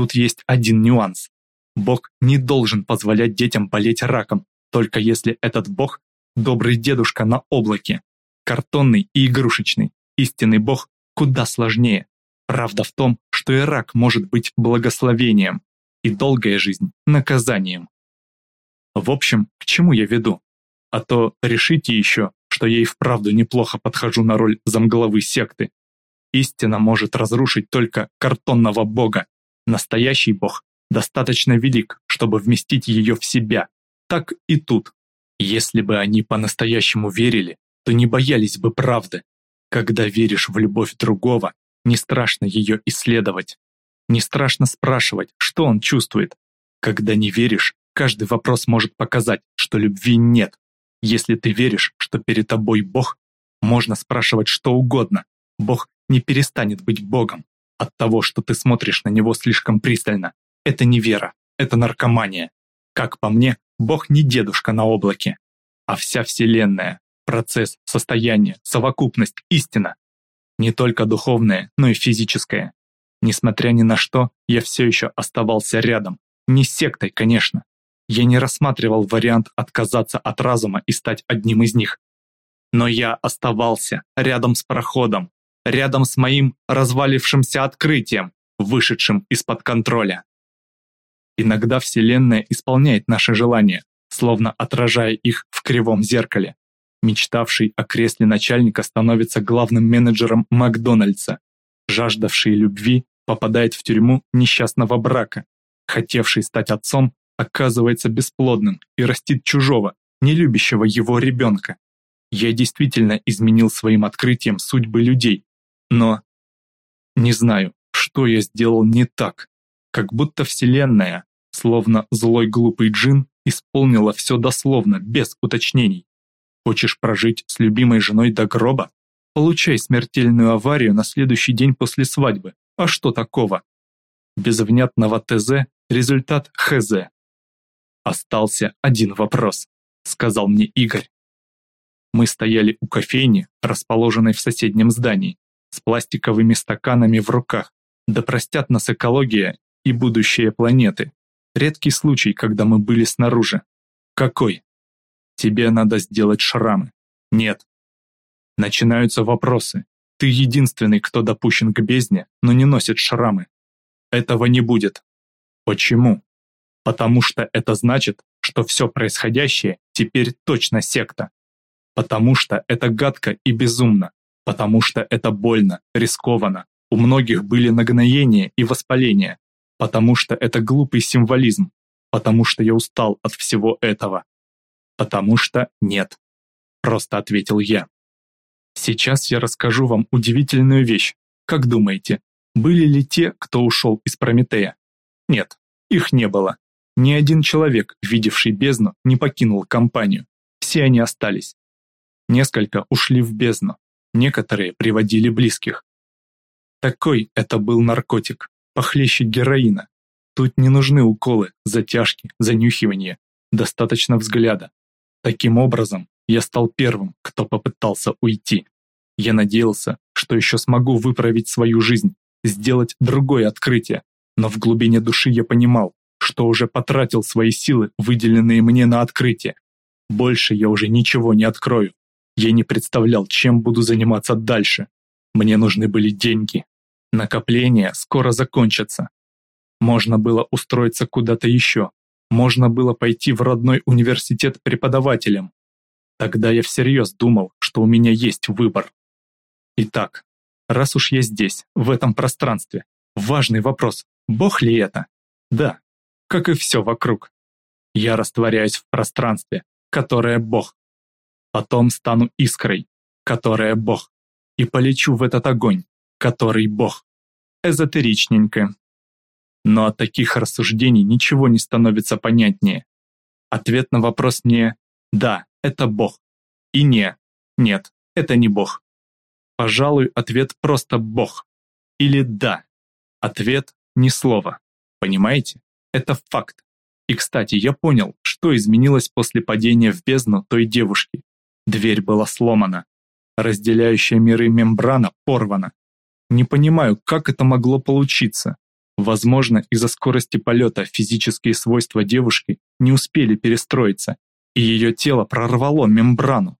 Тут есть один нюанс. Бог не должен позволять детям болеть раком, только если этот Бог – добрый дедушка на облаке. Картонный и игрушечный. Истинный Бог куда сложнее. Правда в том, что и рак может быть благословением, и долгая жизнь – наказанием. В общем, к чему я веду? А то решите еще, что я и вправду неплохо подхожу на роль замглавы секты. Истина может разрушить только картонного бога. Настоящий бог достаточно велик, чтобы вместить ее в себя. Так и тут. Если бы они по-настоящему верили, то не боялись бы правды. Когда веришь в любовь другого, не страшно ее исследовать. Не страшно спрашивать, что он чувствует. Когда не веришь, каждый вопрос может показать, что любви нет. Если ты веришь, что перед тобой Бог, можно спрашивать что угодно. Бог не перестанет быть Богом. От того, что ты смотришь на Него слишком пристально, это не вера, это наркомания. Как по мне, Бог не дедушка на облаке, а вся Вселенная, процесс, состояние, совокупность, истина. Не только духовная, но и физическая. Несмотря ни на что, я все еще оставался рядом. Не сектой, конечно. Я не рассматривал вариант отказаться от разума и стать одним из них. Но я оставался рядом с проходом, рядом с моим развалившимся открытием, вышедшим из-под контроля. Иногда Вселенная исполняет наши желания, словно отражая их в кривом зеркале. Мечтавший о кресле начальника становится главным менеджером Макдональдса. Жаждавший любви попадает в тюрьму несчастного брака. Хотевший стать отцом оказывается бесплодным и растит чужого, не любящего его ребенка. Я действительно изменил своим открытием судьбы людей, но не знаю, что я сделал не так. Как будто Вселенная, словно злой глупый джин, исполнила все дословно, без уточнений. Хочешь прожить с любимой женой до гроба? Получай смертельную аварию на следующий день после свадьбы. А что такого? Без внятного ТЗ результат ХЗ. Остался один вопрос, сказал мне Игорь. Мы стояли у кофейни, расположенной в соседнем здании, с пластиковыми стаканами в руках. Да простят нас экология и будущее планеты. Редкий случай, когда мы были снаружи. Какой? Тебе надо сделать шрамы. Нет. Начинаются вопросы. Ты единственный, кто допущен к бездне, но не носит шрамы. Этого не будет. Почему? Потому что это значит, что все происходящее теперь точно секта. Потому что это гадко и безумно. Потому что это больно, рискованно. У многих были нагноения и воспаления. Потому что это глупый символизм. Потому что я устал от всего этого. «Потому что нет», — просто ответил я. Сейчас я расскажу вам удивительную вещь. Как думаете, были ли те, кто ушел из Прометея? Нет, их не было. Ни один человек, видевший бездну, не покинул компанию. Все они остались. Несколько ушли в бездну, некоторые приводили близких. Такой это был наркотик, похлеще героина. Тут не нужны уколы, затяжки, занюхивания, достаточно взгляда. Таким образом, я стал первым, кто попытался уйти. Я надеялся, что еще смогу выправить свою жизнь, сделать другое открытие, но в глубине души я понимал, что уже потратил свои силы, выделенные мне на открытие. Больше я уже ничего не открою. Я не представлял, чем буду заниматься дальше. Мне нужны были деньги. Накопления скоро закончатся. Можно было устроиться куда-то еще, можно было пойти в родной университет преподавателем. Тогда я всерьез думал, что у меня есть выбор. Итак, раз уж я здесь, в этом пространстве, важный вопрос, Бог ли это? Да, как и все вокруг. Я растворяюсь в пространстве, которое Бог. Потом стану искрой, которая Бог, и полечу в этот огонь, который Бог. Эзотеричненько, но от таких рассуждений ничего не становится понятнее. Ответ на вопрос не «да, это Бог» и не «нет, это не Бог». Пожалуй, ответ просто «Бог» или «да». Ответ не слово. Понимаете? Это факт. И, кстати, я понял, что изменилось после падения в бездну той девушки. Дверь была сломана. Разделяющая миры мембрана порвана. Не понимаю, как это могло получиться. Возможно, из-за скорости полета физические свойства девушки не успели перестроиться, и ее тело прорвало мембрану,